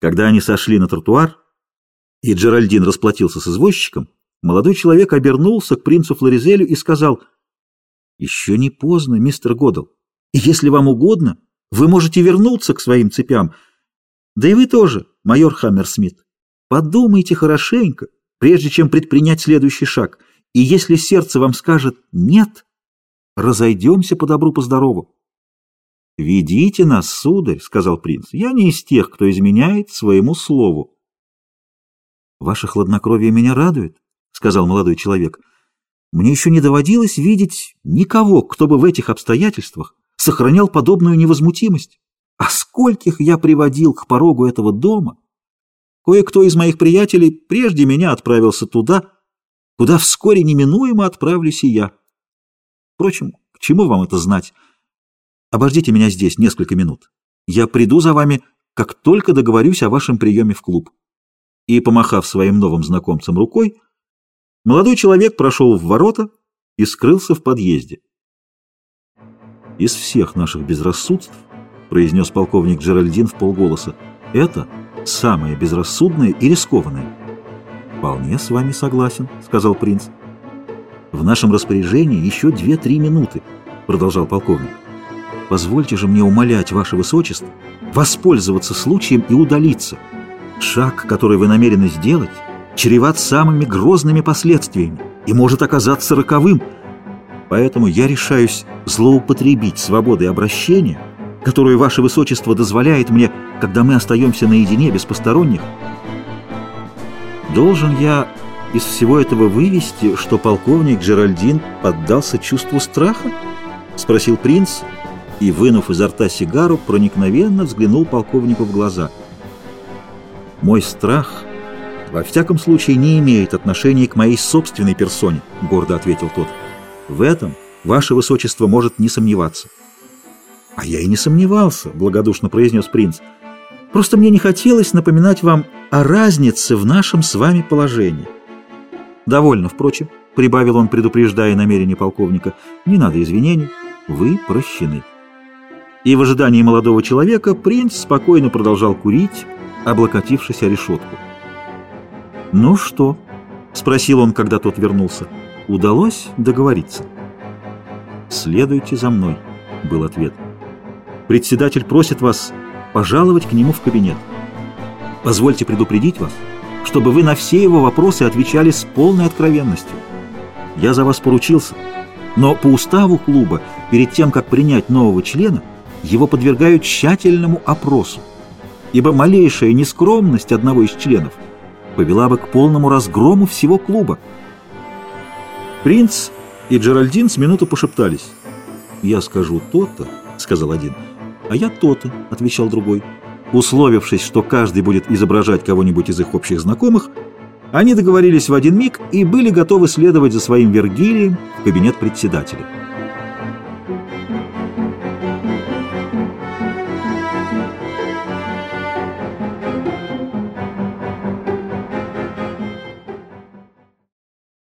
Когда они сошли на тротуар, и Джеральдин расплатился с извозчиком, молодой человек обернулся к принцу Флоризелю и сказал, «Еще не поздно, мистер Годл, и если вам угодно, вы можете вернуться к своим цепям. Да и вы тоже, майор Хаммерсмит. Подумайте хорошенько, прежде чем предпринять следующий шаг, и если сердце вам скажет «нет», разойдемся по добру, по здорову. «Ведите нас, сударь», — сказал принц, — «я не из тех, кто изменяет своему слову». «Ваше хладнокровие меня радует», — сказал молодой человек. «Мне еще не доводилось видеть никого, кто бы в этих обстоятельствах сохранял подобную невозмутимость. А скольких я приводил к порогу этого дома! Кое-кто из моих приятелей прежде меня отправился туда, куда вскоре неминуемо отправлюсь и я. Впрочем, к чему вам это знать? Обождите меня здесь несколько минут. Я приду за вами, как только договорюсь о вашем приеме в клуб. И, помахав своим новым знакомцам рукой, молодой человек прошел в ворота и скрылся в подъезде. Из всех наших безрассудств, произнес полковник Джеральдин в полголоса, это самое безрассудное и рискованное. «Вполне с вами согласен», — сказал принц. «В нашем распоряжении еще две-три минуты», — продолжал полковник. Позвольте же мне умолять, ваше высочество, воспользоваться случаем и удалиться. Шаг, который вы намерены сделать, чреват самыми грозными последствиями и может оказаться роковым. Поэтому я решаюсь злоупотребить свободой обращения, которую ваше высочество дозволяет мне, когда мы остаемся наедине без посторонних. Должен я из всего этого вывести, что полковник Джеральдин поддался чувству страха? — спросил принц, и, вынув изо рта сигару, проникновенно взглянул полковнику в глаза. «Мой страх, во всяком случае, не имеет отношения к моей собственной персоне», — гордо ответил тот. «В этом ваше высочество может не сомневаться». «А я и не сомневался», — благодушно произнес принц. «Просто мне не хотелось напоминать вам о разнице в нашем с вами положении». «Довольно, впрочем», — прибавил он, предупреждая намерение полковника. «Не надо извинений, вы прощены». И в ожидании молодого человека принц спокойно продолжал курить, облокотившись о решетку. «Ну что?» — спросил он, когда тот вернулся. «Удалось договориться?» «Следуйте за мной», — был ответ. «Председатель просит вас пожаловать к нему в кабинет. Позвольте предупредить вас, чтобы вы на все его вопросы отвечали с полной откровенностью. Я за вас поручился, но по уставу клуба, перед тем, как принять нового члена, его подвергают тщательному опросу, ибо малейшая нескромность одного из членов повела бы к полному разгрому всего клуба. Принц и Джеральдин с минуту пошептались. «Я скажу то-то», — сказал один, — «а я то-то», — отвечал другой. Условившись, что каждый будет изображать кого-нибудь из их общих знакомых, они договорились в один миг и были готовы следовать за своим Вергилием в кабинет председателя.